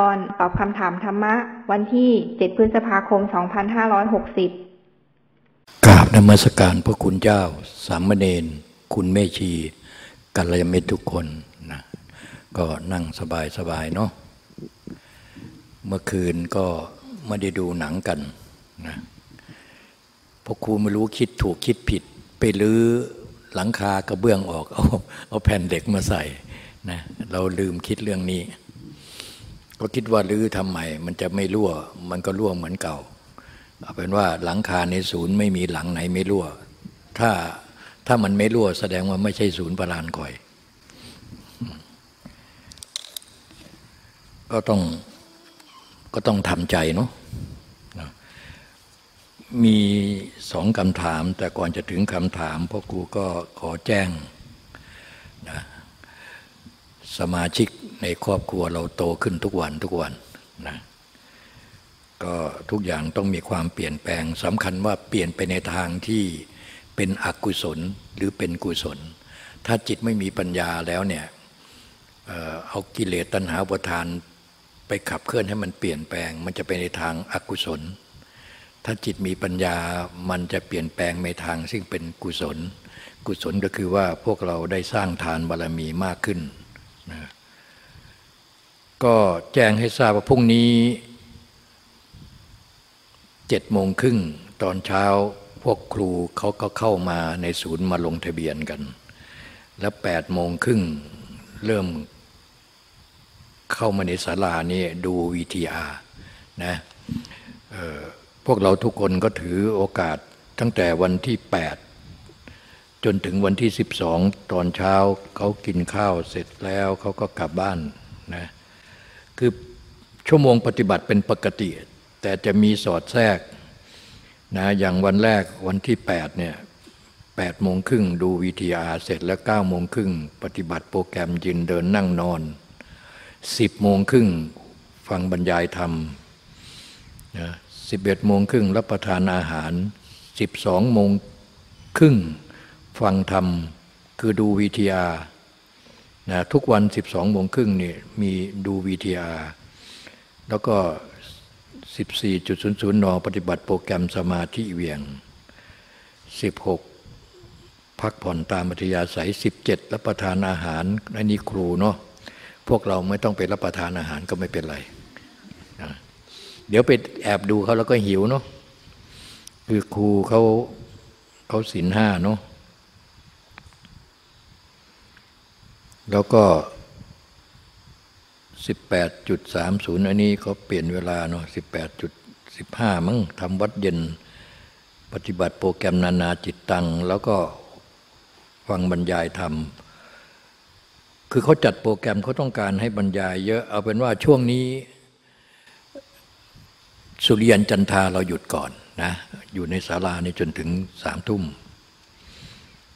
ตอนตอบคำถามธรรมะ วันที่ 7 พฤษภาคม 2560 กราบนมัสการพระคุณเจ้า สามเณรคุณแม่ชีกัลยาณมิตรทุกคนนะก็นั่งสบายสบายเนาะเมื่อคืนก็ไม่ได้ดูหนังกันนะพราะครูไม่รู้คิดถูกคิดผิด ไปลื้อหลังคากระเบื้องออก เอาเอาแผ่นเด็กมาใส่นะเราลืมคิดเรื่องนี้ ก็คิดว่าลื้อทำใหม่ มันจะไม่รั่ว มันก็รั่วเหมือนเก่าเอาเป็นว่าหลังคาในศูนย์ไม่มีหลังไหนไม่รั่ว ถ้าถ้ามันไม่รั่ว แสดงว่าไม่ใช่ศูนย์ประลานคอย ก็ต้องก็ต้องทำใจเนาะมีสองคำถาม แต่ก่อนจะถึงคำถามพ่อครูก็ขอแจ้ง สมาชิกในครอบครัวเราโตขึ้นทุกวันทุกวันนะก็ทุกอย่างต้องมีความเปลี่ยนแปลงสำคัญว่าเปลี่ยนไปในทางที่เป็นอกุศลหรือเป็นกุศล ถ้าจิตไม่มีปัญญาแล้วเนี่ยเอากิเลสตัณหาประทานไปขับเคลื่อนให้มันเปลี่ยนแปลง มันจะไปในทางอากุศล ถ้าจิตมีปัญญามันจะเปลี่ยนแปลงในทางซึ่งเป็นกุศล กุศลก็คือว่าพวกเราได้สร้างทานบารรมีมากขึ้น ก็แจ้งให้ทราบว่าพรุ่งนี้เจ็ดโมงครึ่งตอนเช้าพวกครูเขาก็เข้ามาในศูนย์มาลงทะเบียนกัน แล้วแปดโมงครึ่งเริ่มเข้ามาในศาลานี่ดูวีทีอาร์นะพวกเราทุกคนก็ถือโอกาสตั้งแต่วันที่ 8 จนถึงวันที่ 12 ตอนเช้าเขากินข้าวเสร็จแล้วเขาก็กลับบ้านนะคือชั่วโมงปฏิบัติเป็นปกติ แต่จะมีสอดแทรกนะอย่างวันแรกวันที่ 8 เนี่ย8โมงครึ่งดูวีทีอาเสร็จแล้ว9โมงครึ่งปฏิบัติโปรแกรมยืนเดินนั่งนอน10โมงครึ่งฟังบรรยายธรรมนะ11โมงครึ่งรับประทานอาหาร12โมงครึ่ง ฟังธรรมคือดูวีทีอานะทุกวัน 12โมงครึ่งนี่มีดูวีทีอาแล้วก็ 14.00นปฏิบัติโปรแกรมสมาธิเวียง 16 พักผ่อนตามอัธยาศัย 17 รับประทานอาหารอันนี้ครูเนาะพวกเราไม่ต้องไปรับประทานอาหารก็ไม่เป็นไรเดี๋ยวไปแอบดูเขาแล้วก็หิวเนาะคือครูเขาเขาศีลห้าเนาะ แล้วก็สิบแปดจุดสามศูนย์อันนี้เขาเปลี่ยนเวลาเนาะสิบแปดจุดสิบห้ามั้งทำวัดเย็น ปฏิบัติโปรแกรมนานาจิตตัง แล้วก็ฟังบรรยายธรรม คือเขาจัดโปรแกรมเขาต้องการให้บรรยายเยอะ เอาเป็นว่าช่วงนี้ สุริยันจันทาเราหยุดก่อนนะ อยู่ในศาลานี่จนถึงสามทุ่ม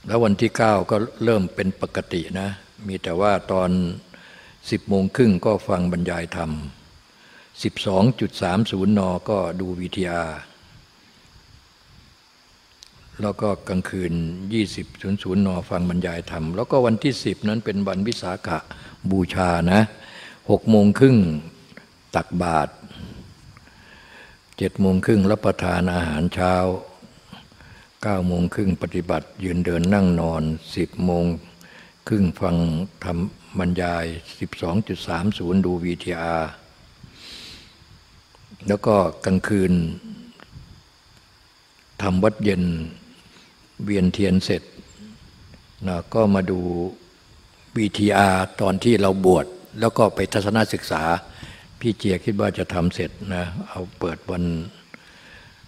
แล้ววันที่เก้าก็เริ่มเป็นปกตินะ มีแต่ว่าตอนสิบโมงครึ่งก็ฟังบรรยายธรรมสิบสองจุดสามศูนย์นก็ดูวิทยา แล้วก็กลางคืนยี่สิบศูนย์ศูนย์นฟังบรรยายธรรม แล้วก็วันที่สิบนั้นเป็นวันวิสาขบูชานะหกโมงครึ่งตักบาตรเจ็ดโมงครึ่งรับประทานอาหารเช้าเก้าโมงครึ่งปฏิบัติยืนเดินนั่งนอนสิบโมง ครึ่งฟังทำบรรยายสิบสองจุดสามศูนย์ดูวีทีอาแล้วก็กลางคืนทำวัดเย็นเวียนเทียนเสร็จนะก็มาดูวีทีอาตอนที่เราบวชแล้วก็ไปทัศนศึกษา พี่เจียคิดว่าจะทำเสร็จนะเอาเปิดวัน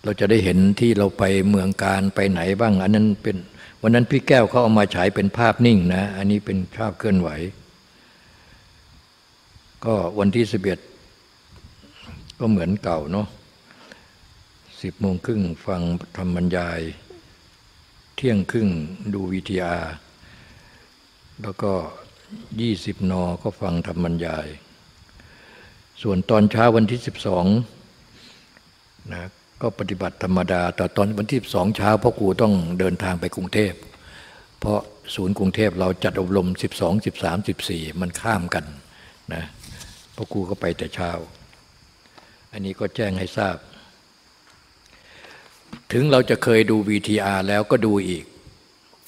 เราจะได้เห็นที่เราไปเมืองการไปไหนบ้าง อันนั้นเป็น วันนั้นพี่แก้วเขาเอามาฉายเป็นภาพนิ่งนะ อันนี้เป็นภาพเคลื่อนไหว ก็วันที่สิบเอ็ดก็เหมือนเก่าเนาะสิบโมงครึ่งฟังธรรมบรรยาย เที่ยงครึ่งดูวิทยา แล้วก็ยี่สิบนอก็ฟังธรรมบรรยาย ส่วนตอนเช้าวันที่สิบสองนะ ก็ปฏิบัติธรรมดา แต่ตอนวันที่สองเช้าพ่อครูต้องเดินทางไปกรุงเทพ เพราะศูนย์กรุงเทพเราจัดอบรม 12 13 14 มันข้ามกันนะพราะครูก็ไปแต่เช้า อันนี้ก็แจ้งให้ทราบ ถึงเราจะเคยดู VTR แล้วก็ดูอีก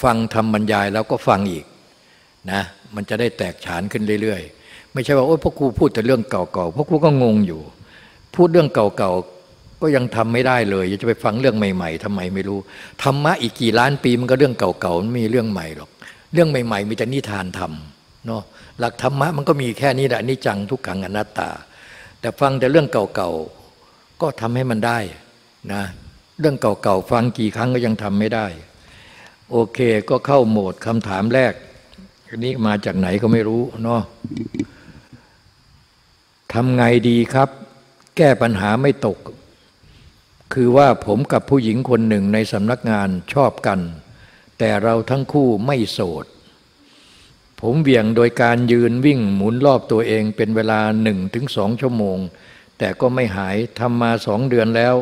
ฟังทำบรรยายแล้วก็ฟังอีกนะมันจะได้แตกฉานขึ้นเรื่อยๆ ไม่ใช่ว่าโอ้พ่อครูพูดแต่เรื่องเก่าๆพ่อครูก็งงอยู่ พูดเรื่องเก่าๆ ก็ยังทำไม่ได้เลยจะไปฟังเรื่องใหม่ ๆทำไมไม่รู้ธรรมะอีกกี่ล้านปีมันก็เรื่องเก่าๆไม่มีเรื่องใหม่หรอก เรื่องใหม่ ๆ มีแต่นิทานทำเนาะหลักธรรมะมันก็มีแค่นี้แหละนิจังทุกขังอนัตตา แต่ฟังแต่เรื่องเก่าๆก็ทำให้มันได้นะเรื่องเก่าๆฟังกี่ครั้งก็ยังทำไม่ได้ โอเคก็เข้าโหมดคำถามแรกอันนี้มาจากไหนก็ไม่รู้เนาะทำไงดีครับ แก้ปัญหาไม่ตก คือว่าผมกับผู้หญิงคนหนึ่งในสำนักงานชอบกัน แต่เราทั้งคู่ไม่โสด ผมเบี่ยงโดยการยืนวิ่งหมุนรอบตัวเองเป็นเวลาหนึ่งถึงสองชั่วโมง แต่ก็ไม่หายทำมาสองเดือนแล้ว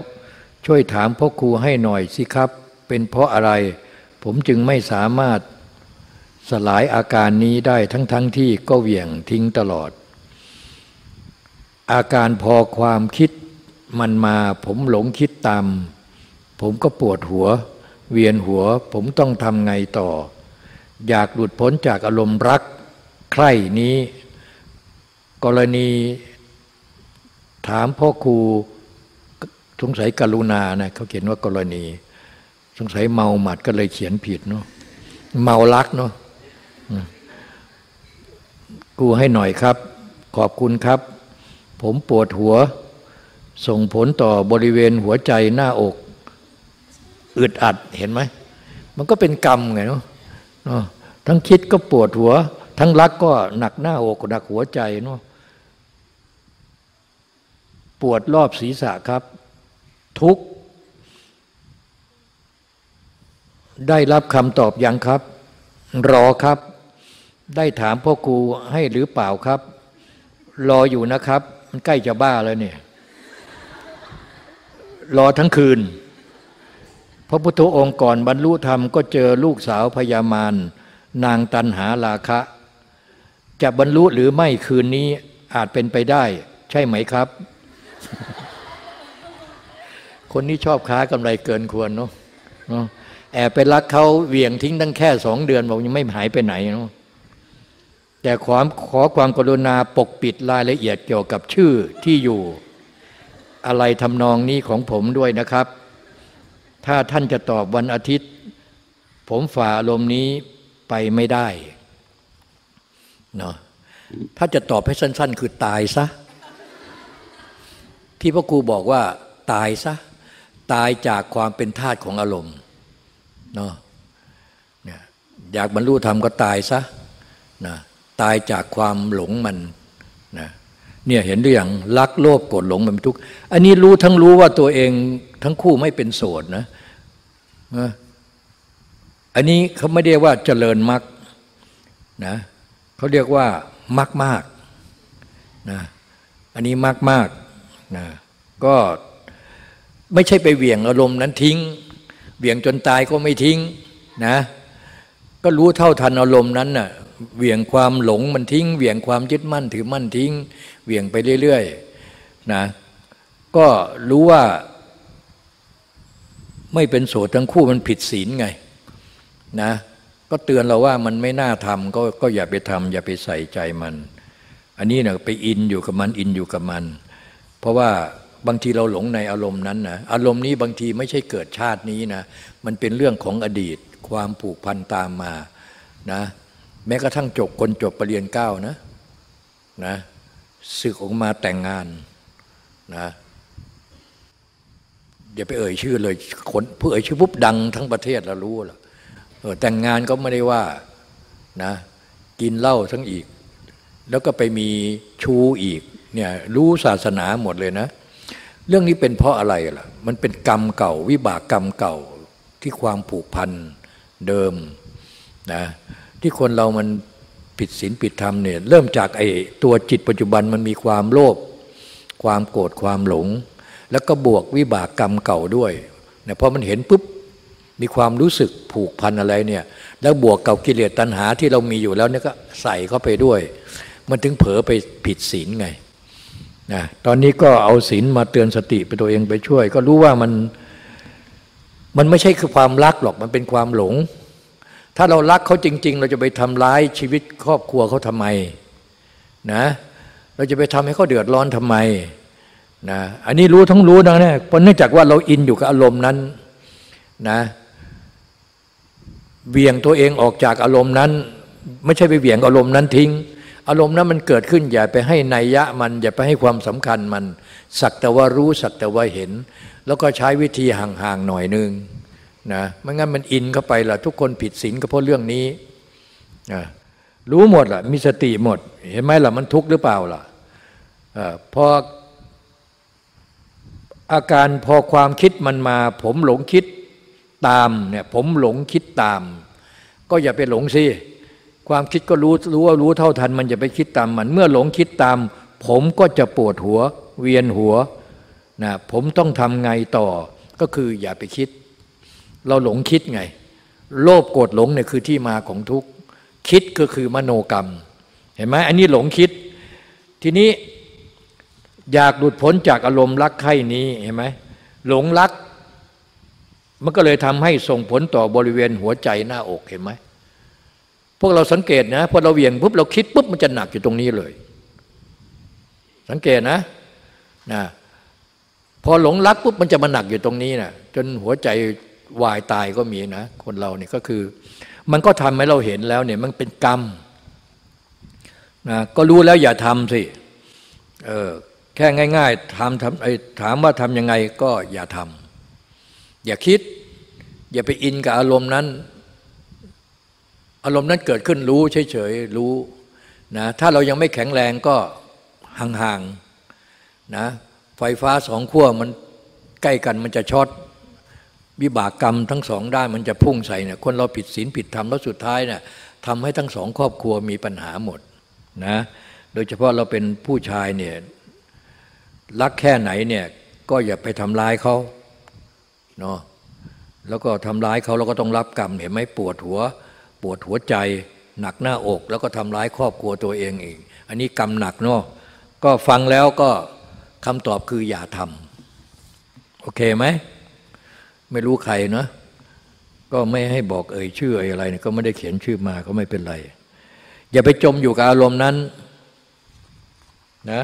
ช่วยถามพ่อครูให้หน่อยสิครับ เป็นเพราะอะไร ผมจึงไม่สามารถสลายอาการนี้ได้ทั้งๆทที่ก็เหวี่ยงทิ้งตลอด อาการพอความคิด มันมาผมหลงคิดตามผมก็ปวดหัว เวียนหัว ผมต้องทำไงต่อ อยากหลุดพ้นจากอารมณ์รักใคร่นี้ กรณีถามพ่อครูสงสัยกรุณานะเขาเขียนว่ากรณี สงสัยเมาหมัดก็เลยเขียนผิดเนาะเมารักเนาะกูให้หน่อยครับ ขอบคุณครับ ผมปวดหัว ส่งผลต่อบริเวณหัวใจหน้าอก อึดอัดเห็นไหม มันก็เป็นกรรมไงเนาะทั้งคิดก็ปวดหัว ทั้งรักก็หนักหน้าอกหนักหัวใจเนาะปวดรอบศีรษะครับ ทุกได้รับคำตอบยังครับ รอครับ ได้ถามพ่อครูให้หรือเปล่าครับ รออยู่นะครับ มันใกล้จะบ้าแล้วเนี่ย รอทั้งคืน พระพุทธองค์ก่อนบรรลุธรรมก็เจอลูกสาวพญามารนางตันหาราคะ จะบรรลุหรือไม่คืนนี้อาจเป็นไปได้ ใช่ไหมครับ คนนี้ชอบค้ากำไรเกินควรเนาะแอบไปรักเขาเหวี่ยงทิ้งตั้งแค่สองเดือนบอกยังไม่หายไปไหนเนาะแต่ความขอความกรุณาปกปิดรายละเอียดเกี่ยวกับชื่อที่อยู่ อะไรทำนองนี้ของผมด้วยนะครับ ถ้าท่านจะตอบวันอาทิตย์ ผมฝ่าอารมณ์นี้ไปไม่ได้เนาะถ้าจะตอบให้สั้น ๆ คือตายซะ ที่พ่อครูบอกว่า ตายซะ ตายจากความเป็นทาสของอารมณ์เนาะอยากบรรลุธรรมก็ตายซะนะตายจากความหลงมัน เนี่ยเห็นหรือยังรักโลภโกรธหลงมันเป็นทุกข์อันนี้รู้ทั้งรู้ว่าตัวเองทั้งคู่ไม่เป็นโสดนะอันนี้เขาไม่เรียกว่าเจริญมรรคนะเขาเรียกว่ามรรคมากนะอันนี้มรรคมากนะก็ไม่ใช่ไปเหวี่ยงอารมณ์นั้นทิ้งเบี่ยงจนตายก็ไม่ทิ้งนะก็รู้เท่าทันอารมณ์นั้นน่ะ เวี่ยงความหลงมันทิ้งเวี่ยงความยึดมั่นถือมั่นทิ้งเวี่ยงไปเรื่อยๆนะก็รู้ว่าไม่เป็นโสดทั้งคู่มันผิดศีลไงนะก็เตือนเราว่ามันไม่น่าทำก็ก็อย่าไปทำอย่าไปใส่ใจมัน อันนี้นี่ยไปอินอยู่กับมันอินอยู่กับมัน เพราะว่าบางทีเราหลงในอารมณ์นั้นนะอารมณ์นี้บางทีไม่ใช่เกิดชาตินี้นะมันเป็นเรื่องของอดีตความผูกพันตามมานะ แม้กระทั่งจบคนจบปรริญญาเก้านะนะศึกออกมาแต่งงานนะอย่าไปเอ่ยชื่อเลยคนผู้เอ่ยชื่อปุ๊บดังทั้งประเทศเรารู้แล้วเออแต่งงานก็ไม่ได้ว่านะกินเหล้าทั้งอีก แล้วก็ไปมีชูอีกเนี่ยรู้ศาสนาหมดเลยนะ เรื่องนี้เป็นเพราะอะไรล่ะ มันเป็นกรรมเก่า วิบากกรรมเก่าที่ความผูกพันเดิมนะ ที่คนเรามันผิดศีลผิดธรรมเนี่ยเริ่มจากไอ้ตัวจิตปัจจุบันมันมีความโลภความโกรธความหลง แล้วก็บวกวิบากกรรมเก่าด้วยเนี่ยพอมันเห็นปุ๊บมีความรู้สึกผูกพันอะไรเนี่ยแล้วบวกกับกิเลสตัณหาที่เรามีอยู่แล้วเนี่ยก็ใส่เข้าไปด้วย มันถึงเผลอไปผิดศีลไงนะตอนนี้ก็เอาศีลมาเตือนสติไปตัวเองไปช่วย ก็รู้ว่ามันมันไม่ใช่คือความรักหรอกมันเป็นความหลง ถ้าเรารักเขาจริง ๆ เราจะไปทำร้ายชีวิตครอบครัวเขาทำไมนะเราจะไปทำให้เขาเดือดร้อนทำไมนะอันนี้รู้ทั้งรู้นะเนี่ยเพราะเนื่องจากว่าเราอินอยู่กับอารมณ์นั้นนะเบี่ยงตัวเองออกจากอารมณ์นั้น ไม่ใช่ไปเบี่ยงอารมณ์นั้นทิ้ง อารมณ์นั้นมันเกิดขึ้นอย่าไปให้นัยยะมันอย่าไปให้ความสำคัญมัน สักแต่ว่ารู้สักแต่ว่าเห็น แล้วก็ใช้วิธีห่างๆหน่อยนึง นะไม่งั้นมันอินเข้าไปล่ะ ทุกคนผิดศีลก็เพราะเรื่องนี้นะรู้หมดล่ะ มีสติหมด เห็นไหมล่ะมันทุกข์หรือเปล่าล่ะพออาการพอความคิดมันมา ผมหลงคิดตามเนี่ยผมหลงคิดตาม ก็อย่าไปหลงสิความคิดก็รู้รู้ว่ารู้เท่าทัน มันอย่าไปคิดตามมัน เมื่อหลงคิดตาม ผมก็จะปวดหัว เวียนหัวนะผมต้องทำไงต่อก็คืออย่าไปคิด เราหลงคิดไง โลภโกรธหลงเนี่ยคือที่มาของทุกข์คิดก็คือมโนกรรม เห็นไหมอันนี้หลงคิด ทีนี้อยากหลุดพ้นจากอารมณ์รักใคร่นี้เห็นไหมหลงรัก มันก็เลยทำให้ส่งผลต่อบริเวณหัวใจหน้าอกเห็นไหมพวกเราสังเกตนะพอเราเวียงปุ๊บเราคิดปุ๊บมันจะหนักอยู่ตรงนี้เลย สังเกตนะนะพอหลงรักปุ๊บมันจะมาหนักอยู่ตรงนี้นะจนหัวใจ วายตายก็มีนะ คนเราเนี่ยก็คือ มันก็ทำให้เราเห็นแล้วเนี่ยมันเป็นกรรมนะก็รู้แล้วอย่าทำสิเออแค่ง่ายๆทำทำไอ้ถามว่าทำยังไงก็อย่าทำอย่าคิด อย่าไปอินกับอารมณ์นั้น อารมณ์นั้นเกิดขึ้นรู้เฉยๆรู้นะถ้าเรายังไม่แข็งแรงก็ห่างๆนะไฟฟ้าสองขั้วมันใกล้กันมันจะช็อต วิบากกรรมทั้งสองด้านมันจะพุ่งใส่เนี่ยคนเราผิดศีลผิดธรรมแล้วสุดท้ายเนี่ยทำให้ทั้งสองครอบครัวมีปัญหาหมดนะโดยเฉพาะเราเป็นผู้ชายเนี่ยรักแค่ไหนเนี่ยก็อย่าไปทำร้ายเขาเนาะแล้วก็ทำร้ายเขาเราก็ต้องรับกรรมเห็นไหมปวดหัว ปวดหัวใจ หนักหน้าอก แล้วก็ทำร้ายครอบครัวตัวเองอีกอันนี้กรรมหนักเนาะก็ฟังแล้วก็คำตอบคืออย่าทำโอเคไหม ไม่รู้ใครนะก็ไม่ให้บอกเอ่ยชื่ออะไรเนี่ยก็ไม่ได้เขียนชื่อมาก็ไม่เป็นไร อย่าไปจมอยู่กับอารมณ์นั้นนะ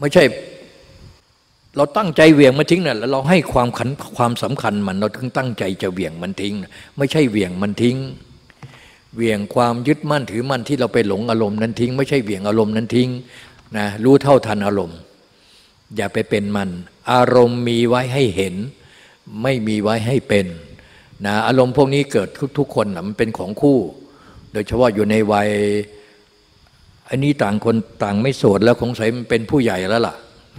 ไม่ใช่ เราตั้งใจเวียงมันทิ้งนะ่ะแล้วเราให้ความขันความสำคัญมันเราถึงตั้งใจจะเวียงมันทิ้ง ไม่ใช่เวียงมันทิ้งเวียงความยึดมั่นถือมั่นที่เราไปหลงอารมณ์นั้นทิ้ง ไม่ใช่เวียงอารมณ์นั้นทิ้งนะรู้เท่าทันอารมณ์ อย่าไปเป็นมัน อารมณ์มีไว้ให้เห็น ไม่มีไว้ให้เป็นนะอารมณ์พวกนี้เกิดทุกๆคนนะมันเป็นของคู่ โดยเฉพาะอยู่ในวัยอันนี้ต่างคนต่างไม่โสดแล้วคงใส่มันเป็นผู้ใหญ่แล้วล่ะ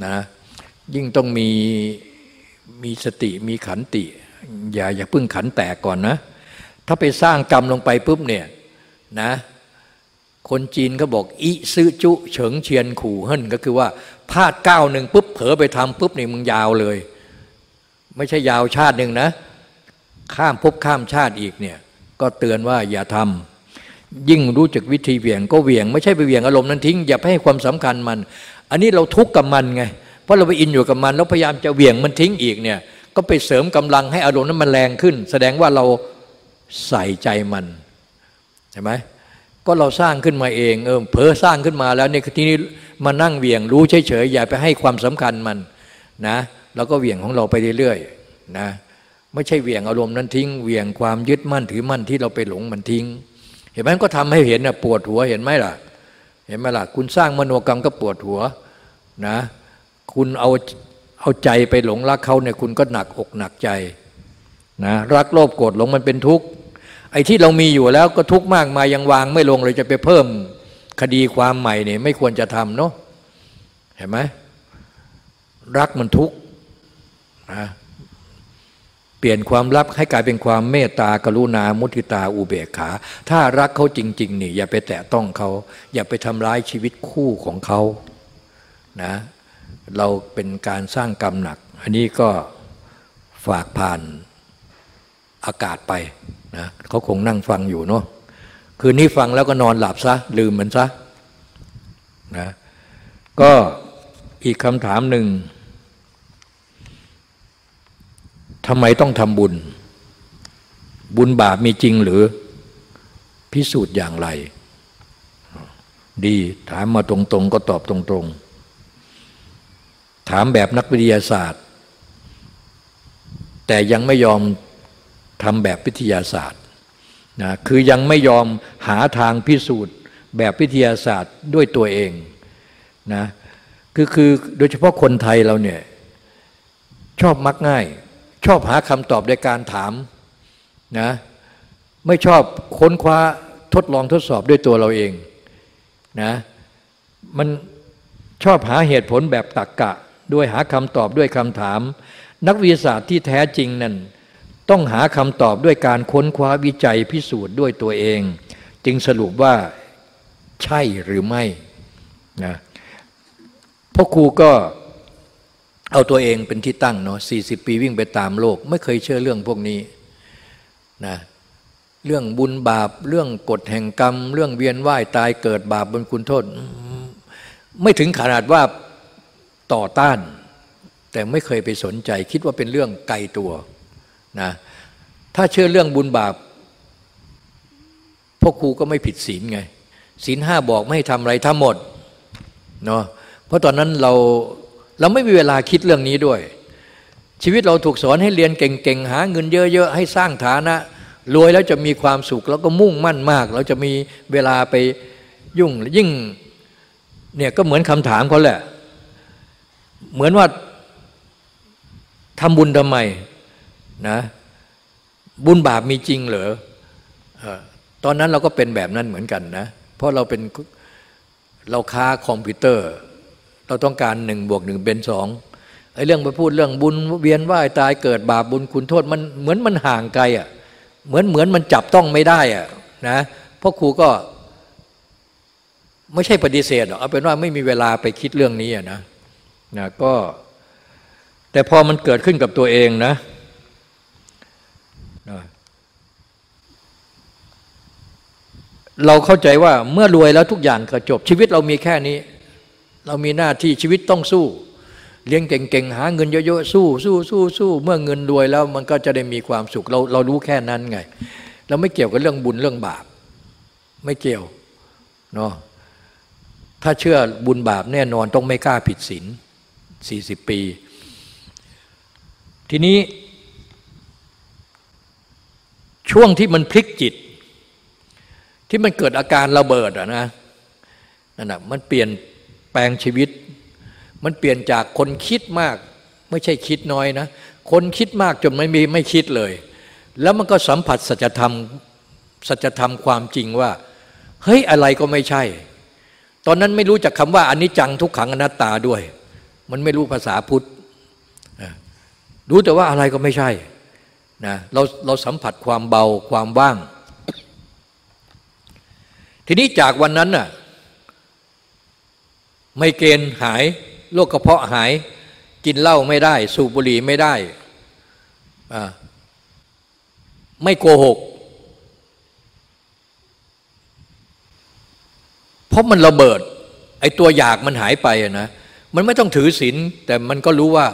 นะยิ่งต้องมีมีสติมีขันติ อย่าอย่าพึ่งขันแตกก่อนนะ ถ้าไปสร้างกรรมลงไปปุ๊บเนี่ยนะคนจีนเขาบอกอิซื้อจุเฉิงเชียนขู่เฮิ่นก็คือว่าพลาดก้าวหนึ่งปุ๊บเผลอไปทำปุ๊บนี่มึงยาวเลย ไม่ใช่ยาวชาติหนึ่งนะ ข้ามภพข้ามชาติอีกเนี่ยก็เตือนว่าอย่าทำยิ่งรู้จักวิธีเหวี่ยงก็เหวี่ยง ไม่ใช่ไปเหวี่ยงอารมณ์นั้นทิ้ง อย่าไปให้ความสำคัญมัน อันนี้เราทุกข์กับมันไงเพราะเราไปอินอยู่กับมัน แล้วพยายามจะเหวี่ยงมันทิ้งอีกเนี่ยก็ไปเสริมกำลังให้อารมณ์นั้นมันแรงขึ้น แสดงว่าเราใส่ใจมันใช่ไหมก็เราสร้างขึ้นมาเองเออเผลอสร้างขึ้นมาแล้วเนี่ยทีนี้มานั่งเหวี่ยงรู้เฉยๆอย่าไปให้ความสำคัญมันนะ เราก็เหวี่ยงของเราไปเรื่อยๆนะไม่ใช่เหวี่ยงอารมณ์นั้นทิ้งเหวี่ยงความยึดมั่นถือมั่นที่เราไปหลงมันทิ้ง เห็นไหมก็ทำให้เห็นนะปวดหัวเห็นไหมล่ะ เห็นไหมล่ะ คุณสร้างมโนกรรมก็ปวดหัวนะ คุณเอาเอาใจไปหลงรักเขาเนี่ยคุณก็หนักอกหนักใจนะรักโลภโกรธหลงมันเป็นทุกข์ไอ้ที่เรามีอยู่แล้วก็ทุกข์มากมายังวางไม่ลงเลยจะไปเพิ่มคดีความใหม่เนี่ยไม่ควรจะทำเนาะเห็นไหมรักมันทุกข์ นะเปลี่ยนความรักให้กลายเป็นความเมตตากรุณามุทิตาอุเบกขา ถ้ารักเขาจริง ๆ นี่ อย่าไปแตะต้องเขา อย่าไปทำร้ายชีวิตคู่ของเขานะเราเป็นการสร้างกรรมหนัก อันนี้ก็ฝากผ่านอากาศไปนะเขาคงนั่งฟังอยู่เนาะคืนนี้ฟังแล้วก็นอนหลับซะ ลืมมันซะนะก็อีกคำถามหนึ่ง ทำไมต้องทำบุญ บุญบาปมีจริงหรือ พิสูจน์อย่างไร ดีถามมาตรงๆ ก็ตอบตรงๆ ถามแบบนักวิทยาศาสตร์ แต่ยังไม่ยอมทำแบบวิทยาศาสตร์นะคือยังไม่ยอมหาทางพิสูจน์แบบวิทยาศาสตร์ด้วยตัวเองนะคือคือโดยเฉพาะคนไทยเราเนี่ยชอบมักง่าย ชอบหาคำตอบในการถามนะไม่ชอบค้นคว้าทดลองทดสอบด้วยตัวเราเองนะมันชอบหาเหตุผลแบบตักกะ ด้วยหาคำตอบด้วยคำถาม นักวิทยาศาสตร์ที่แท้จริงนั่นต้องหาคำตอบด้วยการค้นคว้าวิจัยพิสูจน์ด้วยตัวเอง จึงสรุปว่าใช่หรือไม่นะพ่อครูก็ เอาตัวเองเป็นที่ตั้งเนาะสี่สิบปีวิ่งไปตามโลก ไม่เคยเชื่อเรื่องพวกนี้นะเรื่องบุญบาปเรื่องกฎแห่งกรรม เรื่องเวียนว่ายตายเกิดบาปบนคุณโทษ ไม่ถึงขนาดว่าต่อต้าน แต่ไม่เคยไปสนใจ คิดว่าเป็นเรื่องไกลตัวนะถ้าเชื่อเรื่องบุญบาปพวกครูก็ไม่ผิดศีลไงศีลห้าบอกไม่ให้ทำอะไรทั้งหมดเนาะเพราะตอนนั้นเรา เราไม่มีเวลาคิดเรื่องนี้ด้วย ชีวิตเราถูกสอนให้เรียนเก่งๆ หาเงินเยอะๆ ให้สร้างฐานะ รวยแล้วจะมีความสุขแล้วก็มุ่งมั่นมาก เราจะมีเวลาไปยุ่งยิ่งเนี่ยก็เหมือนคำถามเขาแหละ เหมือนว่าทำบุญทำไมนะบุญบาปมีจริงเหรอตอนนั้นเราก็เป็นแบบนั้นเหมือนกันนะ เพราะเราเป็นเราค้าคอมพิวเตอร์ เราต้องการหนึ่งบวกหนึ่งเป็นสองไอ้เรื่องไปพูดเรื่องบุญเวียนว่ายตายเกิดบาปบุญคุณโทษมันเหมือนมันห่างไกลอะเหมือนเหมือนมันจับต้องไม่ได้อะนะพราะครูก็ ไม่ใช่ปฏิเสธหรอกเอาเป็นว่าไม่มีเวลาไปคิดเรื่องนี้นะนะก็ แต่พอมันเกิดขึ้นกับตัวเองนะเราเข้าใจว่าเมื่อรวยแล้วทุกอย่างก็จบชีวิตเรามีแค่นี้ เรามีหน้าที่ชีวิตต้องสู้ เลี้ยงเก่งๆ หาเงินเยอะๆ สู้สู้สู้สู้เมื่อเงินรวยแล้วมันก็จะได้มีความสุขเราเรารู้แค่นั้นไง เราไม่เกี่ยวกับเรื่องบุญเรื่องบาป ไม่เกี่ยวเนาะถ้าเชื่อบุญบาปแน่นอนต้องไม่กล้าผิดศีลสี่สิบปี ทีนี้ ช่วงที่มันพลิกจิต ที่มันเกิดอาการระเบิดอะนะนั่นนะมันเปลี่ยน ลงชีวิต มันเปลี่ยนจากคนคิดมาก ไม่ใช่คิดน้อยนะ คนคิดมากจนไม่มีไม่คิดเลย แล้วมันก็สัมผัสสัจธรรมสัจธรรมความจริงว่าเฮ้ยอะไรก็ไม่ใช่ ตอนนั้นไม่รู้จักคำว่าอนิจจังทุกขังอนัตตาด้วย มันไม่รู้ภาษาพุทธรู้แต่ว่าอะไรก็ไม่ใช่นะเราเราสัมผัสความเบาความว่าง ทีนี้จากวันนั้นน่ะ ไม่เกณฑ์หายโรคกระเพาะหาย กินเหล้าไม่ได้ สูบบุหรี่ไม่ได้ไม่โกหก เพราะมันระเบิด ไอ้ตัวอยากมันหายไปนะมันไม่ต้องถือศีลแต่มันก็รู้ว่า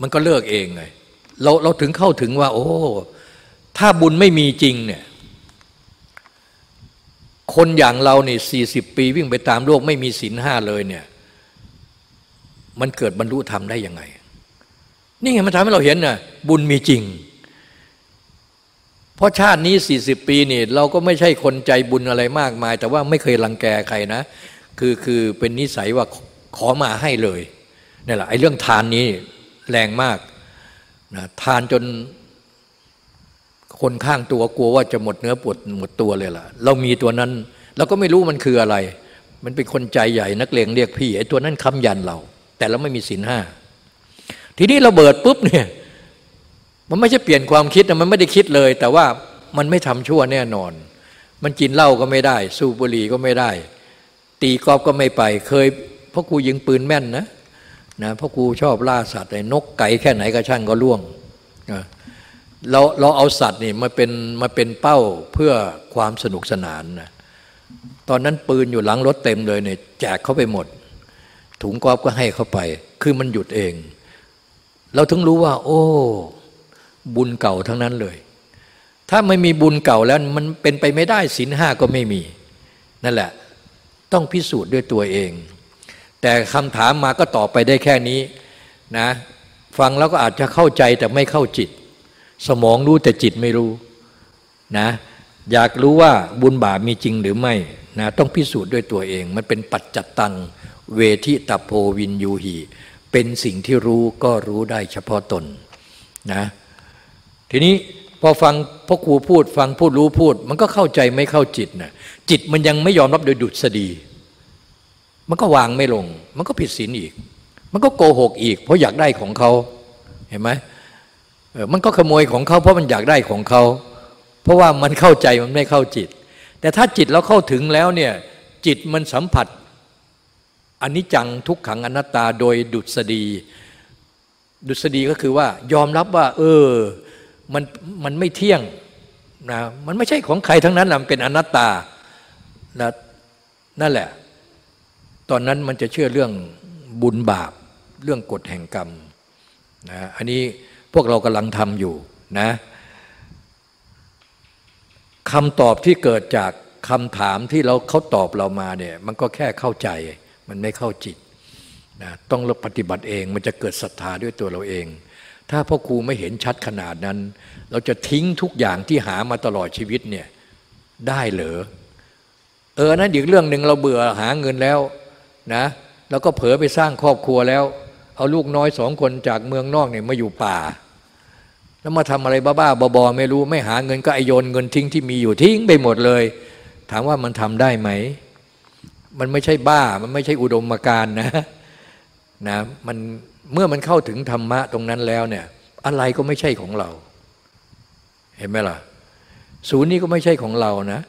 มันก็เลิกเองไงเราเราถึงเข้าถึงว่า โอ้ ถ้าบุญไม่มีจริงเนี่ย คนอย่างเราเนี่ยสี่สิบปีวิ่งไปตามโลกไม่มีศีลห้าเลยเนี่ย มันเกิดบรรลุธรรมได้ยังไง นี่ไงมันทำให้เราเห็นน่ะบุญมีจริง เพราะชาตินี้สี่สิบปีนี่เราก็ไม่ใช่คนใจบุญอะไรมากมาย แต่ว่าไม่เคยรังแกใครนะ คือคือเป็นนิสัยว่าขอมาให้เลยนี่แหละไอ้เรื่องทานนี้แรงมากนะทานจน คนข้างตัวกลัวว่าจะหมดเนื้อปวดหมดตัวเลยล่ะ เรามีตัวนั้นเราก็ไม่รู้มันคืออะไร มันเป็นคนใจใหญ่นักเลงเรียกพี่ไอ้ตัวนั้นคำยันเรา แต่เราไม่มีศีลห้าทีนี้เราเบิดปุ๊บเนี่ยมันไม่ใช่เปลี่ยนความคิดนะมันไม่ได้คิดเลย แต่ว่ามันไม่ทำชั่วแน่นอน มันกินเหล้าก็ไม่ได้ สูบบุหรี่ก็ไม่ได้ ตีกอล์ฟก็ไม่ไป เคยพ่อครูยิงปืนแม่นนะนะพ่อครูชอบล่าสัตว์ไอ้นกไก่แค่ไหนก็ช่างก็ล่วงนะ เราเราเอาสัตว์นี่มาเป็นมาเป็นเป้าเพื่อความสนุกสนานนะตอนนั้นปืนอยู่หลังรถเต็มเลยเนี่ยแจกเขาไปหมด ถุงกอบก็ให้เขาไป คือมันหยุดเอง เราถึงรู้ว่า โอ้ บุญเก่าทั้งนั้นเลย ถ้าไม่มีบุญเก่าแล้วมันเป็นไปไม่ได้ศีลห้าก็ไม่มี นั่นแหละ ต้องพิสูจน์ด้วยตัวเอง แต่คำถามมาก็ตอบไปได้แค่นี้นะ ฟังแล้วก็อาจจะเข้าใจแต่ไม่เข้าจิต สมองรู้แต่จิตไม่รู้นะอยากรู้ว่าบุญบาปมีจริงหรือไม่นะต้องพิสูจน์ด้วยตัวเอง มันเป็นปัจจตัง เวทิตโพวินยูหีเป็นสิ่งที่รู้ก็รู้ได้เฉพาะตนนะทีนี้พอฟังพ่อครูพูด ฟังพูดรู้พูด มันก็เข้าใจไม่เข้าจิตนะจิตมันยังไม่ยอมรับโดยดุษฎี มันก็วางไม่ลง มันก็ผิดศีลอีก มันก็โกหกอีก เพราะอยากได้ของเขาเห็นไหม มันก็ขโมยของเขาเพราะมันอยากได้ของเขา เพราะว่ามันเข้าใจมันไม่เข้าจิต แต่ถ้าจิตเราเข้าถึงแล้วเนี่ยจิตมันสัมผัสอันนี้จังทุกขังอนัตตาโดยดุษฎี ดุษฎีก็คือว่ายอมรับว่า เออมันมันไม่เที่ยงนะมันไม่ใช่ของใครทั้งนั้นมันเป็นอนัตตานะนั่นแหละ ตอนนั้นมันจะเชื่อเรื่องบุญบาปเรื่องกฎแห่งกรรมนะอันนี้ พวกเรากำลังทำอยู่นะคำตอบที่เกิดจากคำถามที่เราเขาตอบเรามาเนี่ยมันก็แค่เข้าใจมันไม่เข้าจิตนะต้องเราปฏิบัติเองมันจะเกิดศรัทธาด้วยตัวเราเอง ถ้าพ่อครูไม่เห็นชัดขนาดนั้น เราจะทิ้งทุกอย่างที่หามาตลอดชีวิตเนี่ยได้เหรอเออนั้นอีกเรื่องหนึ่งเราเบื่อหาเงินแล้วนะแล้วก็เผลอไปสร้างครอบครัวแล้ว เอาลูกน้อยสองคนจากเมืองนอกเนี่ยมาอยู่ป่า แล้วมาทำอะไรบ้าๆบอๆไม่รู้ไม่หาเงินก็ไอโยนเงินทิ้งที่มีอยู่ทิ้งไปหมดเลย ถามว่ามันทำได้ไหม มันไม่ใช่บ้ามันไม่ใช่อุดมการณ์นะนะมันเมื่อมันเข้าถึงธรรมะตรงนั้นแล้วเนี่ย อะไรก็ไม่ใช่ของเรา เห็นไหมล่ะ ศูนย์นี้ก็ไม่ใช่ของเรานะ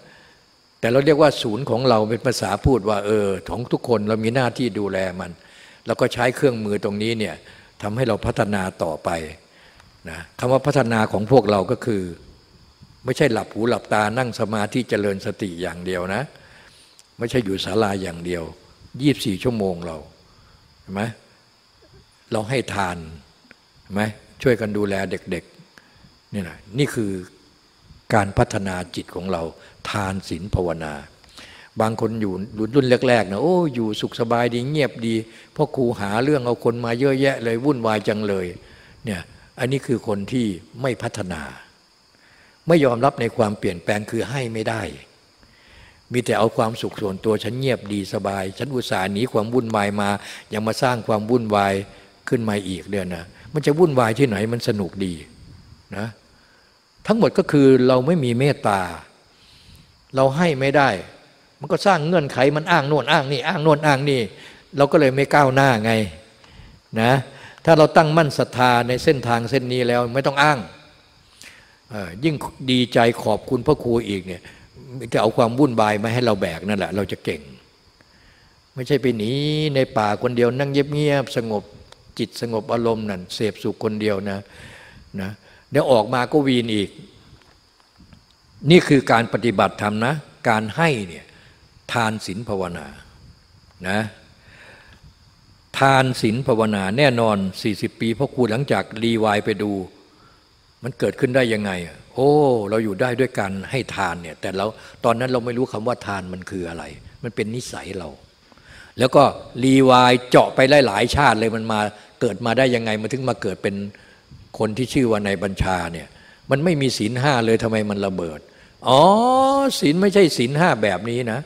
แต่เราเรียกว่าศูนย์ของเราเป็นภาษาพูดว่า เออของทุกคนเรามีหน้าที่ดูแลมัน แล้วก็ใช้เครื่องมือตรงนี้เนี่ยทำให้เราพัฒนาต่อไปนะคำว่าพัฒนาของพวกเราก็คือ ไม่ใช่หลับหูหลับตานั่งสมาธิเจริญสติอย่างเดียวนะ ไม่ใช่อยู่ศาลาอย่างเดียวยี่บสี่ชั่วโมงเราเห็นไหมเราให้ทานเห็นไหมช่วยกันดูแลเด็กๆนี่นะนี่คือการพัฒนาจิตของเราทานศีลภาวนา บางคนอยู่รุ่นแรกๆนะโอ้อยู่สุขสบายดีเงียบดีพ่อครูหาเรื่องเอาคนมาเยอะแยะเลยวุ่นวายจังเลยเนี่ยอันนี้คือคนที่ไม่พัฒนา ไม่ยอมรับในความเปลี่ยนแปลงคือให้ไม่ได้ มีแต่เอาความสุขส่วนตัวฉันเงียบดีสบาย ฉันอุตส่าห์หนีความวุ่นวายมา ยังมาสร้างความวุ่นวายขึ้นมาอีกเดือนนะมันจะวุ่นวายที่ไหนมันสนุกดีนะทั้งหมดก็คือเราไม่มีเมตตา เราให้ไม่ได้ มันก็สร้างเงื่อนไขมันอ้างโน่นอ้างนี่อ้างโน่นอ้างนี่ เราก็เลยไม่ก้าวหน้าไงนะถ้าเราตั้งมั่นศรัทธาในเส้นทางเส้นนี้แล้วไม่ต้องอ้าง ยิ่งดีใจขอบคุณพระครูอีกเนี่ยจะเอาความวุ่นวายมาให้เราแบกนั่นแหละ เราจะเก่ง ไม่ใช่ไปหนีในป่าคนเดียวนั่งเงียบๆสงบจิตสงบอารมณ์นั่นเสพสุขคนเดียวนะนะเดี๋ยวออกมาก็วีนอีก นี่คือการปฏิบัติธรรมนะ การให้เนี่ย ทานศีลภาวนานะทานศีลภาวนาแน่นอน 40 ปีพ่อครูหลังจากรีวายไปดู มันเกิดขึ้นได้ยังไง โอ้ เราอยู่ได้ด้วยการให้ทานเนี่ยแต่เราตอนนั้นเราไม่รู้คำว่าทานมันคืออะไร มันเป็นนิสัยเรา แล้วก็รีวายเจาะไปหลายๆชาติเลยมันมาเกิดมาได้ยังไงมันถึงมาเกิดเป็นคนที่ชื่อว่าในบัญชาเนี่ยมันไม่มีศีลห้าเลยทำไมมันระเบิด อ๋อศีลไม่ใช่ศีลห้าแบบนี้นะ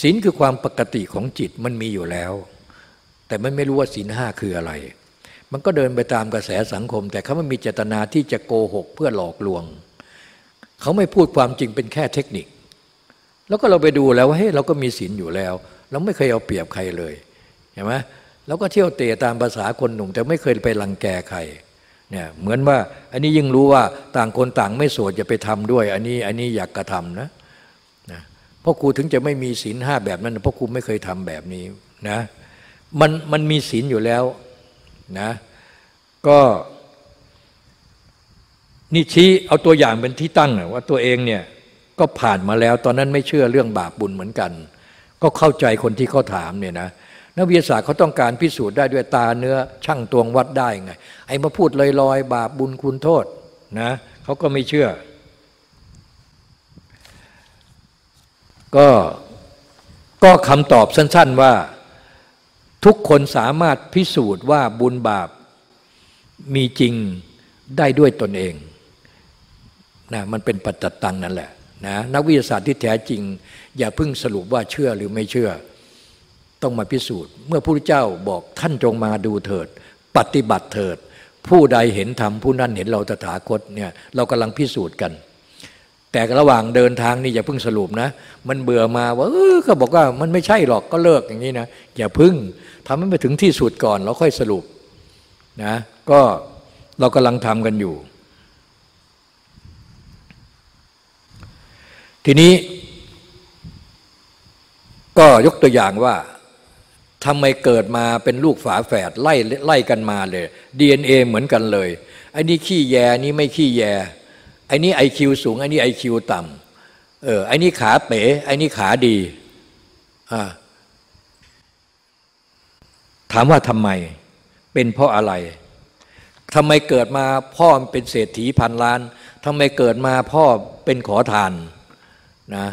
ศีลคือความปกติของจิตมันมีอยู่แล้ว แต่มันไม่รู้ว่าศีลห้าคืออะไร มันก็เดินไปตามกระแสสังคม แต่เขาไม่มีเจตนาที่จะโกหกเพื่อหลอกลวง เขาไม่พูดความจริงเป็นแค่เทคนิค แล้วก็เราไปดูแล้วว่าเฮ้ยเราก็มีศีลอยู่แล้ว เราไม่เคยเอาเปรียบใครเลยเห็นไหมเราก็เที่ยวเตะตามภาษาคนหนุ่ม แต่ไม่เคยไปรังแกใครเนี่ยเหมือนว่าอันนี้ยิ่งรู้ว่าต่างคนต่างไม่โสดจะไปทำด้วย อันนี้อันนี้อยากกระทำนะนะ พราะครูถึงจะไม่มีศีลห้าแบบนั้นเพราะครูไม่เคยทำแบบนี้นะมันมันมีศีลอยู่แล้วนะก็นี่ชี้เอาตัวอย่างเป็นที่ตั้งว่าตัวเองเนี่ยก็ผ่านมาแล้ว ตอนนั้นไม่เชื่อเรื่องบาปบุญเหมือนกัน ก็เข้าใจคนที่เขาถามเนี่ยนะนักวิทยาศาสตร์เขาต้องการพิสูจน์ได้ด้วยตาเนื้อช่างตวงวัดได้ไง ไอ้มาพูดลอยๆ บาปบุญคุณโทษนะเขาก็ไม่เชื่อ ก็ก็คำตอบสั้น ๆว่าทุกคนสามารถพิสูจน์ว่าบุญบาปมีจริงได้ด้วยตนเองนะมันเป็นปัจจตังนั่นแหละนะนักวิทยาศาสตร์ที่แท้จริง อย่าเพิ่งสรุปว่าเชื่อหรือไม่เชื่อ ต้องมาพิสูจน์ เมื่อพระพุทธเจ้าบอกท่านจงมาดูเถิด ปฏิบัติเถิด ผู้ใดเห็นธรรมผู้นั้นเห็นเราตถาคตเนี่ยเรากำลังพิสูจน์กัน แต่ระหว่างเดินทางนี่อย่าเพิ่งสรุปนะ มันเบื่อมาว่าเออก็บอกว่ามันไม่ใช่หรอกก็เลิกอย่างนี้นะอย่าพึ่งทำให้ไปถึงที่สุดก่อนแล้วค่อยสรุปนะก็เรากำลังทำกันอยู่ ทีนี้ ก็ยกตัวอย่างว่าทำไมเกิดมาเป็นลูกฝาแฝดไล่ไล่กันมาเลย DNA เหมือนกันเลยไอ้นี่ขี้แยนี่ไม่ขี้แย อ้นี่ไอคิวสูงไอ้นี่ไอคิวต่ำเออไอ้นี่ขาเป๋ไอ้นี่ขาดีอ่าถามว่าทำไมเป็นเพราะอะไรทำไมเกิดมาพ่อเป็นเศรษฐีพันล้านทำไมเกิดมาพ่อเป็นขอทานนะ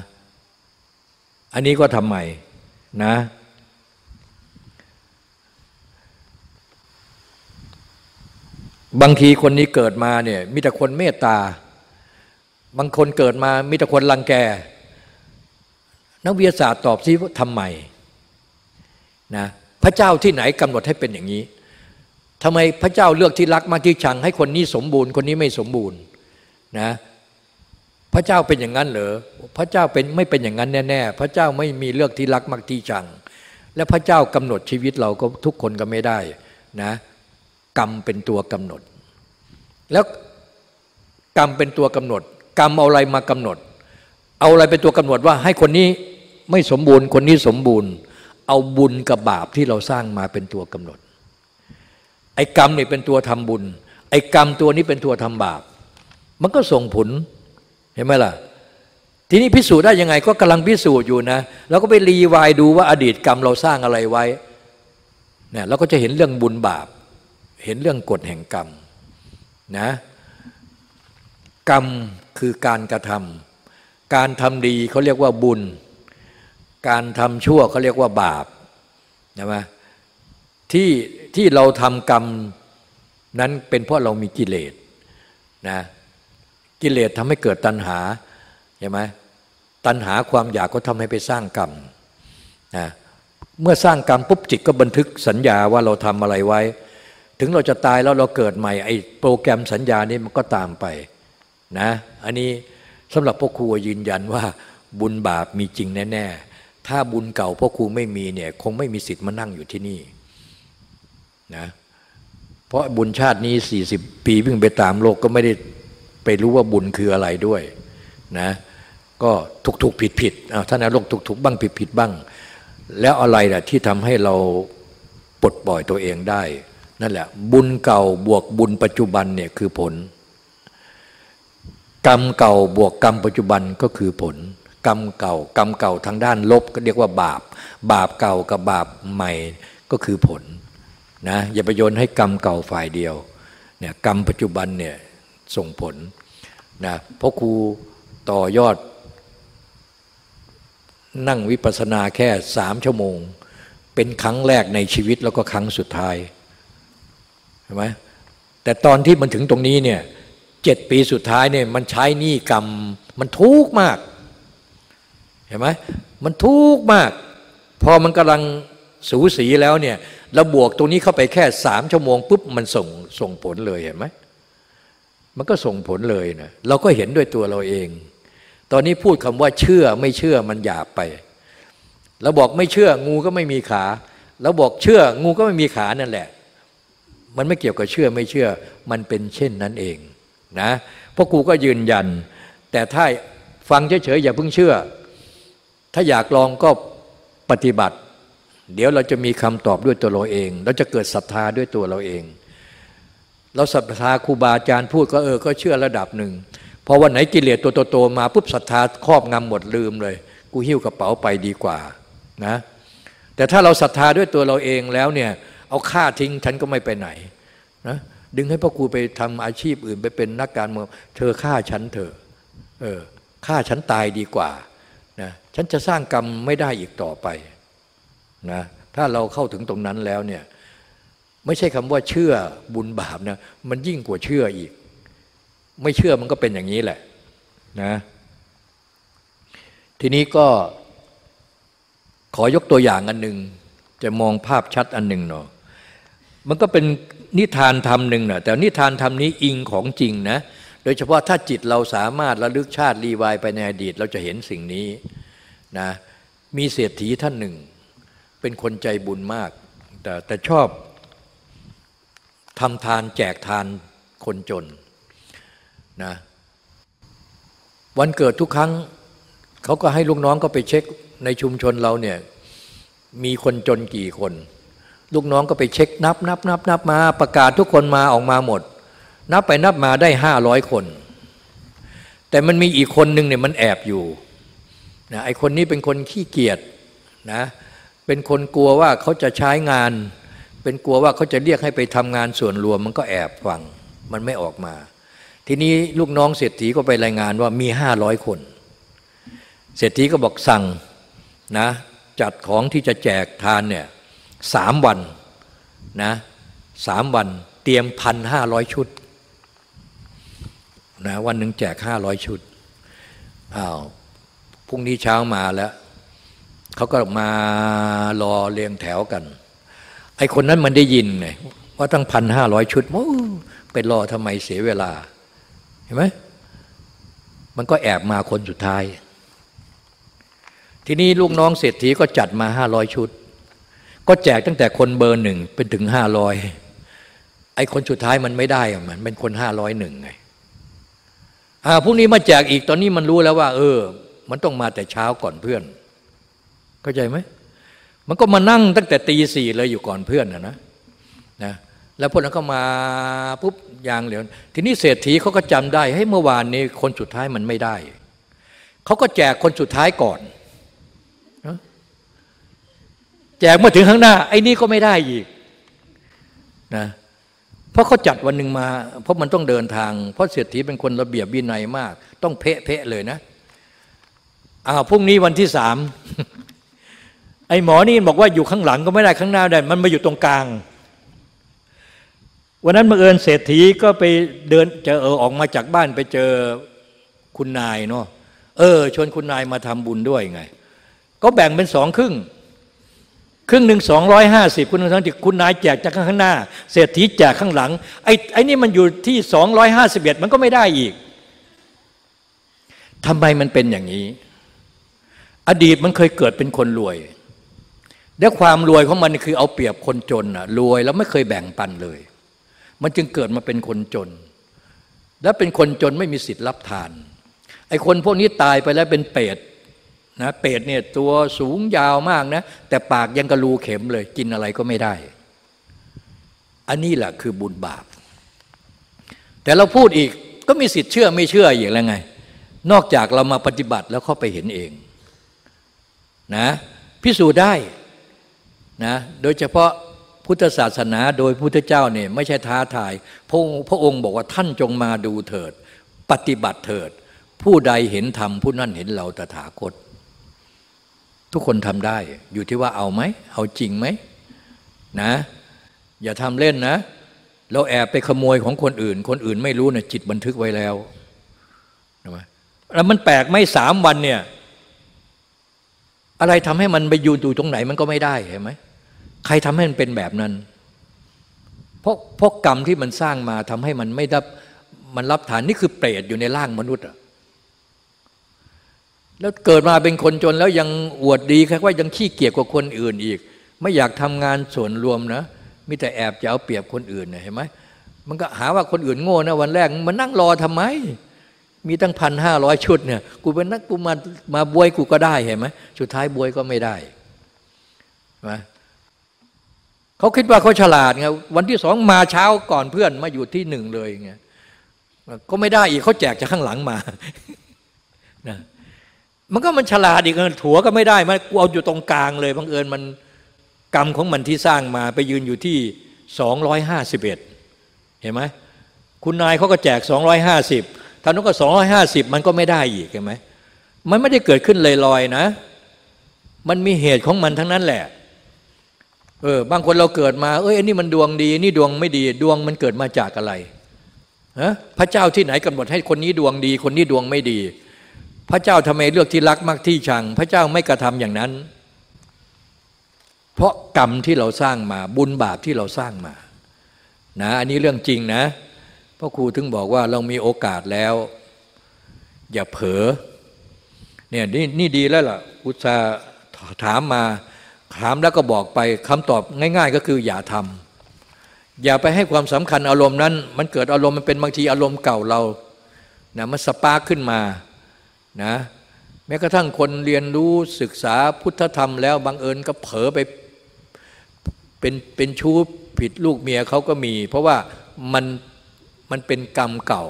อันนี้ก็ทำไมนะบางทีคนนี้เกิดมาเนี่ยมีแต่คนเมตตา บางคนเกิดมามีแต่คนรังแก นักวิทยาศาสตร์ตอบซิว่าทำไมนะพระเจ้าที่ไหนกำหนดให้เป็นอย่างนี้ทำไมพระเจ้าเลือกที่รักมากที่ชัง ให้คนนี้สมบูรณ์ คนนี้ไม่สมบูรณ์นะพระเจ้าเป็นอย่างนั้นเหรอพระเจ้าเป็นไม่เป็นอย่างนั้นแน่ๆพระเจ้าไม่มีเลือกที่รักมักที่ชัง และพระเจ้ากำหนดชีวิตเราก็ทุกคนก็ไม่ได้นะกรรมเป็นตัวกำหนด แล้วกรรมเป็นตัวกำหนด กรรมเอาอะไรมากำหนด เอาอะไรเป็นตัวกำหนดว่าให้คนนี้ไม่สมบูรณ์คนนี้สมบูรณ์ เอาบุญกับบาปที่เราสร้างมาเป็นตัวกำหนด ไอ้กรรมนี่เป็นตัวทำบุญ ไอ้กรรมตัวนี้เป็นตัวทำบาป มันก็ส่งผลเห็นไหมล่ะทีนี้พิสูจน์ได้ยังไงก็กำลังพิสูจน์อยู่นะเราก็ไปรีวายดูว่าอดีตกรรมเราสร้างอะไรไว้เนี่ยเราก็จะเห็นเรื่องบุญบาป เห็นเรื่องกฎแห่งกรรมนะกรรม คือการกระทำการทำดีเขาเรียกว่าบุญ การทำชั่วเขาเรียกว่าบาปใช่ไหมที่ที่เราทำกรรมนั้นเป็นเพราะเรามีกิเลสนะกิเลสทำให้เกิดตัณหาใช่ไหมตัณหาความอยากก็ทำให้ไปสร้างกรรมนะเมื่อสร้างกรรมปุ๊บจิตก็บันทึกสัญญาว่าเราทำอะไรไว้ ถึงเราจะตายแล้วเราเกิดใหม่ไอ้โปรแกรมสัญญานี้มันก็ตามไป นะอันนี้สำหรับพ่อครูยืนยันว่าบุญบาปมีจริงแน่ ๆ ถ้าบุญเก่าพ่อครูไม่มีเนี่ยคงไม่มีสิทธิ์มานั่งอยู่ที่นี่นะเพราะบุญชาตินี้ 40 ปีวิ่งไปตามโลกก็ไม่ได้ไปรู้ว่าบุญคืออะไรด้วยนะก็ถูกถูกผิดผิดท่านนรกถูกถูกบ้างผิดผิดบ้าง แล้วอะไรแหละที่ทำให้เราปลดปล่อยตัวเองได้ นั่นแหละ บุญเก่าบวกบุญปัจจุบันเนี่ยคือผล กรรมเก่าบวกกรรมปัจจุบันก็คือผล กรรมเก่ากรรมเก่าทางด้านลบก็เรียกว่าบาป บาปเก่ากับบาปใหม่ก็คือผลนะอย่าไปโยนให้กรรมเก่าฝ่ายเดียวเนี่ยกรรมปัจจุบันเนี่ยส่งผลนะเพราะครูต่อยอด นั่งวิปัสสนาแค่สามชั่วโมง เป็นครั้งแรกในชีวิตแล้วก็ครั้งสุดท้ายเห็นไหมแต่ตอนที่มันถึงตรงนี้เนี่ย เจ็ดปีสุดท้ายเนี่ยมันใช้หนี้กรรม มันทุกข์มากเห็นไหมมันทุกข์มาก พอมันกำลังสูสีแล้วเนี่ยเราบวกตรงนี้เข้าไปแค่สามชั่วโมงปุ๊บมันส่งส่งผลเลยเห็นไหมมันก็ส่งผลเลยนะเราก็เห็นด้วยตัวเราเอง ตอนนี้พูดคำว่าเชื่อไม่เชื่อมันหยาบไปเราบอกไม่เชื่องูก็ไม่มีขาเราบอกเชื่องูก็ไม่มีขานั่นแหละ มันไม่เกี่ยวกับเชื่อไม่เชื่อ มันเป็นเช่นนั้นเอง นะเพราะกูก็ยืนยัน แต่ถ้าฟังเฉยๆอย่าเพิ่งเชื่อ ถ้าอยากลองก็ปฏิบัติ เดี๋ยวเราจะมีคำตอบด้วยตัวเราเอง เราจะเกิดศรัทธาด้วยตัวเราเอง เราศรัทธาครูบาอาจารย์พูดก็เออก็เชื่อระดับหนึ่งพอวันไหนกิเลสตัวโตๆมาปุ๊บศรัทธาครอบงำหมดลืมเลย กูหิ้วกระเป๋าไปดีกว่านะแต่ถ้าเราศรัทธาด้วยตัวเราเองแล้วเนี่ยเอาค่าทิ้งฉันก็ไม่ไปไหนนะ ดึงให้พ่อครูไปทำอาชีพอื่นไปเป็นนักการเมืองเธอฆ่าฉันเถอะเออฆ่าฉันตายดีกว่านะฉันจะสร้างกรรมไม่ได้อีกต่อไปนะถ้าเราเข้าถึงตรงนั้นแล้วเนี่ยไม่ใช่คำว่าเชื่อบุญบาปนะมันยิ่งกว่าเชื่ออีก ไม่เชื่อมันก็เป็นอย่างนี้แหละนะทีนี้ก็ขอยกตัวอย่างอันหนึ่งจะมองภาพชัดอันหนึ่งเนาะ มันก็เป็นนิทานธรรมหนึ่งนะแต่นิทานธรรมนี้อิงของจริงนะโดยเฉพาะถ้าจิตเราสามารถระลึกชาติรีวายไปในอดีต เราจะเห็นสิ่งนี้นะมีเศรษฐีท่านหนึ่ง เป็นคนใจบุญมาก แต่แต่ชอบทำทานแจกทานคนจนนะวันเกิดทุกครั้งเขาก็ให้ลูกน้องก็ไปเช็คในชุมชนเราเนี่ยมีคนจนกี่คน ลูกน้องก็ไปเช็คนับนับนับนับมาประกาศทุกคนมาออกมาหมด นับไปนับมาได้ห้าร้อยคน แต่มันมีอีกคนหนึ่งเนี่ยมันแอบอยู่นะไอคนนี้เป็นคนขี้เกียจนะเป็นคนกลัวว่าเขาจะใช้งาน เป็นกลัวว่าเขาจะเรียกให้ไปทำงานส่วนรวมมันก็แอบฟังมันไม่ออกมา ทีนี้ลูกน้องเศรษฐีก็ไปรายงานว่ามีห้าร้อยคน เศรษฐีก็บอกสั่งนะจัดของที่จะแจกทานเนี่ย สามวันนะสามวันเตรียมพันห้าร้อยชุดนะวันหนึ่งแจกห้าร้อยชุดอ้าวพรุ่งนี้เช้ามาแล้วเขาก็มารอเรียงแถวกัน ไอคนนั้นมันได้ยินไงว่าตั้งพันห้าร้อยชุดโอ้ไปรอทำไมเสียเวลา เห็นไหมมันก็แอบมาคนสุดท้าย ทีนี้ลูกน้องเศรษฐีก็จัดมาห้าร้อยชุด ก็แจกตั้งแต่คนเบอร์หนึ่งเป็นถึงห้าร้อยไอ้คนสุดท้ายมันไม่ได้มันเป็นคนห้าร้อยหนึ่งไงอ่าพรุ่งนี้มาแจกอีกตอนนี้มันรู้แล้วว่า เออ มันต้องมาแต่เช้าก่อนเพื่อน เข้าใจไหมมันก็มานั่งตั้งแต่ตีสี่เลยอยู่ก่อนเพื่อนนะนะนะแล้วพวกนั้นก็มาปุ๊บยางเหลวทีนี้เศรษฐีเขาก็จำได้ให้เมื่อวานนี้คนสุดท้ายมันไม่ได้เขาก็แจกคนสุดท้ายก่อน แจกมาถึงข้างหน้า ไอ้นี่ก็ไม่ได้อีกนะเพราะเขาจัดวันหนึ่งมา เพราะมันต้องเดินทาง เพราะเศรษฐีเป็นคนระเบียบวินัยมาก ต้องเพะเพะเลยนะอ้าวพรุ่งนี้วันที่สามไอ้หมอนี่บอกว่าอยู่ข้างหลังก็ไม่ได้ข้างหน้าได้มันมาอยู่ตรงกลาง วันนั้นบังเอิญเศรษฐีก็ไปเดินเจอเออออกมาจากบ้านไปเจอคุณนายเนาะเออ ชวนคุณนายมาทำบุญด้วยไง ก็แบ่งเป็นสองครึ่ง ครึ่งหนึ่งสองร้อยห้าสิบคุณทั้งที่คุณนายแจกจากข้างหน้า เศรษฐีแจกข้างหลังไอ้ไอ้นี่มันอยู่ที่สองร้อยห้าสิบเอ็ดมันก็ไม่ได้อีกทำไมมันเป็นอย่างนี้ อดีตมันเคยเกิดเป็นคนรวย และความรวยของมันคือเอาเปรียบคนจนอะรวยแล้วไม่เคยแบ่งปันเลย มันจึงเกิดมาเป็นคนจน และเป็นคนจนไม่มีสิทธิ์รับทานไอ้คนพวกนี้ตายไปแล้วเป็นเปรต นะเปรตเนี่ยตัวสูงยาวมากนะ แต่ปากยังกระรูเข็มเลยกินอะไรก็ไม่ได้ อันนี้แหละคือบุญบาป แต่เราพูดอีกก็มีสิทธิ์เชื่อไม่เชื่ออีกแล้วไง นอกจากเรามาปฏิบัติแล้วเข้าไปเห็นเองนะพิสูจน์ได้นะโดยเฉพาะพุทธศาสนาโดยพุทธเจ้าเนี่ยไม่ใช่ท้าทายพระพระองค์บอกว่าท่านจงมาดูเถิด ปฏิบัติเถิด ผู้ใดเห็นธรรมผู้นั้นเห็นเราตถาคต ทุกคนทำได้ อยู่ที่ว่าเอาไหม เอาจริงไหมนะ อย่าทำเล่นนะ เราแอบไปขโมยของคนอื่น คนอื่นไม่รู้นะจิตบันทึกไว้แล้วนะแล้วมันแปลกไม่สามวันเนี่ย อะไรทำให้มันไปยู่อยู่ตรงไหนมันก็ไม่ได้เห็นไหมใครทำให้มันเป็นแบบนั้น เพราะเพราะกรรมที่มันสร้างมาทำให้มันไม่รับมันรับฐานนี่คือเปรตอยู่ในร่างมนุษย์อะ แล้วเกิดมาเป็นคนจนแล้วยังอวดดีแค่ว่ายังขี้เกียจกว่าคนอื่นอีก ไม่อยากทำงานส่วนรวมนะมีแต่แอบจะเอาเปรียบคนอื่นเห็นไหมมันก็หาว่าคนอื่นโง่นะวันแรกมันนั่งรอทำไม มีตั้งพันห้าร้อยชุดเนี่ยกูเป็นนักกูมามาบวยกูก็ได้เห็นไหมสุดท้ายบวยก็ไม่ได้ไหมเขาคิดว่าเขาฉลาดไงวันที่สองมาเช้าก่อนเพื่อนมาอยู่ที่หนึ่งเลยไงก็ไม่ได้อีกเขาแจกจากข้างหลังมานะ มันก็มันฉลาดอีกเงินถัวก็ไม่ได้มันกูเอาอยู่ตรงกลางเลยบังเอิญมันกรรมของมันที่สร้างมาไปยืนอยู่ที่สองร้อยห้าสิบเอ็ดเห็นไหมคุณนายเขาก็แจกสองร้อยห้าสิบท่านนู้นก็สองร้อยห้าสิบมันก็ไม่ได้อีกเห็นไหมมันไม่ได้เกิดขึ้นลอยๆนะ มันมีเหตุของมันทั้งนั้นแหละเออบางคนเราเกิดมาเอ้ยอันนี้มันดวงดี นี่ดวงไม่ดี ดวงมันเกิดมาจากอะไรฮะพระเจ้าที่ไหนกำหนดให้คนนี้ดวงดี คนนี้ดวงไม่ดี พระเจ้าทำไมเลือกที่รักมากที่ชัง พระเจ้าไม่กระทำอย่างนั้น เพราะกรรมที่เราสร้างมาบุญบาปที่เราสร้างมานะอันนี้เรื่องจริงนะพ่อครูถึงบอกว่าเรามีโอกาสแล้ว อย่าเผลอเนี่ยนี่นี่ดีแล้วล่ะอุตสาถามมาถามแล้วก็บอกไปคำตอบง่าย ๆ ก็คืออย่าทำอย่าไปให้ความสำคัญอารมณ์นั้น มันเกิดอารมณ์มันเป็นบางทีอารมณ์เก่าเรานะมันสปาร์ขึ้นมา นะแม้กระทั่งคนเรียนรู้ศึกษาพุทธธรรมแล้วบังเอิญก็เผลอไปเป็นเป็นชู้ผิดลูกเมียเขาก็มี เพราะว่ามันมันเป็นกรรมเก่า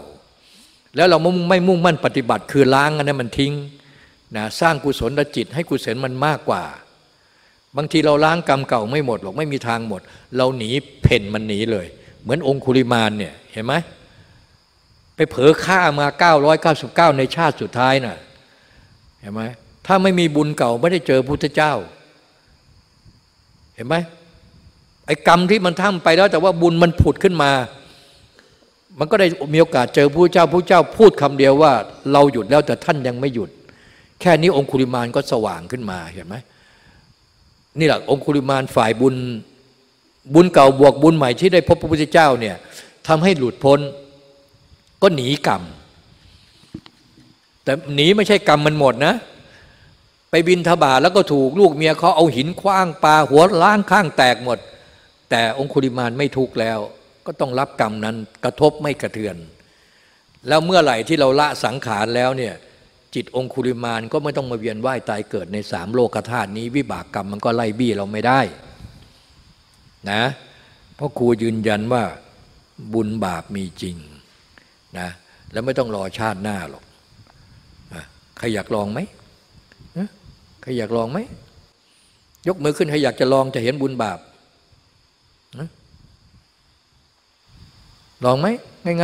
แล้วเราไม่มุ่งมั่นปฏิบัติคือล้างอันนั้นมันทิ้งนะสร้างกุศลจิต ให้กุศลมันมากกว่า บางทีเราล้างกรรมเก่าไม่หมดหรอกไม่มีทางหมด เราหนีเพ่นมันหนีเลย เหมือนองคุลิมานเนี่ยเห็นไหม ไปเผลอฆ่ามา 999 ในชาติสุดท้ายน่ะเห็นไหมถ้าไม่มีบุญเก่าไม่ได้เจอพุทธเจ้า เห็นไหมไอ้กรรมที่มันทำไปแล้ว แต่ว่าบุญมันผุดขึ้นมา มันก็ได้มีโอกาสเจอพระเจ้าพระเจ้าพูดคำเดียวว่า เราหยุดแล้วแต่ท่านยังไม่หยุด แค่นี้องคุลิมานก็สว่างขึ้นมาเห็นไหมนี่แหละองคุลิมานฝ่ายบุญบุญเก่าบวกบุญใหม่ที่ได้พบพระพุทธเจ้าเนี่ยทำให้หลุดพ้น ก็หนีกรรม แต่หนีไม่ใช่กรรมมันหมดนะ ไปบินทบาทแล้วก็ถูกลูกเมียเขาเอาหินคว้างปลาหัวล้างข้างแตกหมด แต่องคุลิมานไม่ทุกข์แล้ว ก็ต้องรับกรรมนั้นกระทบไม่กระเทือน แล้วเมื่อไหร่ที่เราละสังขารแล้วเนี่ยจิตองคุลิมานก็ไม่ต้องมาเวียนว่ายตายเกิดในสามโลกธาตุนี้ วิบากกรรมมันก็ไล่บี้เราไม่ได้นะเพราะครูยืนยันว่าบุญบาปมีจริง นะแล้วไม่ต้องรอชาติหน้าหรอกใครอยากลองไหมใครอยากลองไหม ยกมือขึ้นใครอยากจะลองจะเห็นบุญบาปลองไหม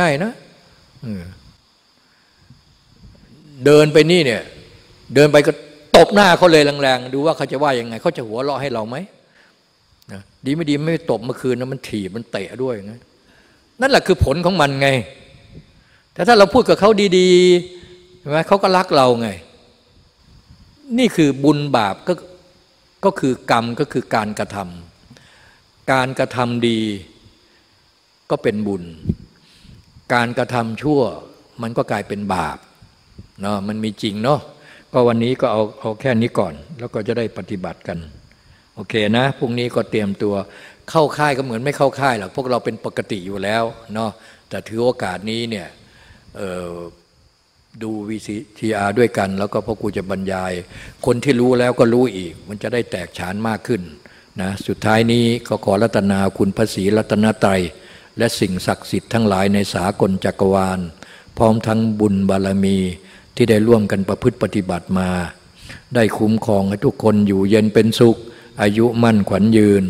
ง่าย ๆ นะเดินไปนี่เนี่ย เดินไปก็ตบหน้าเขาเลยแรงๆ ดูว่าเขาจะว่ายังไง เขาจะหัวเราะให้เราไหมดีไม่ดีไม่ตบเมื่อคืนนะมันถีบมันเตะด้วยนะนั่นแหละคือผลของมันไง แต่ถ้าเราพูดกับเขาดีๆใช่ไหมเขาก็รักเราไง นี่คือบุญบาปก็ก็คือกรรมก็คือการกระทำการกระทำดีก็เป็นบุญ การกระทำชั่วมันก็กลายเป็นบาปเนาะมันมีจริงเนาะก็วันนี้ก็เอาเอาแค่นี้ก่อน แล้วก็จะได้ปฏิบัติกันโอเคนะพรุ่งนี้ก็เตรียมตัวเข้าค่ายก็เหมือนไม่เข้าค่ายหรอกพวกเราเป็นปกติอยู่แล้วเนาะแต่ถือโอกาสนี้เนี่ย ดูวีซีทีอาด้วยกัน แล้วก็พ่อครูจะบรรยาย คนที่รู้แล้วก็รู้อีก มันจะได้แตกฉานมากขึ้นนะสุดท้ายนี้ก็ขอรัตนาคุณพระศรีรัตนตรัยและสิ่งศักดิ์สิทธิ์ทั้งหลายในสากลจักรวาล พร้อมทั้งบุญบารมีที่ได้ร่วมกันประพฤติปฏิบัติมา ได้คุ้มครองให้ทุกคนอยู่เย็นเป็นสุข อายุมั่นขวัญยืน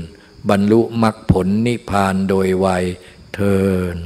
บรรลุมรรคผลนิพพานโดยไวยเทิน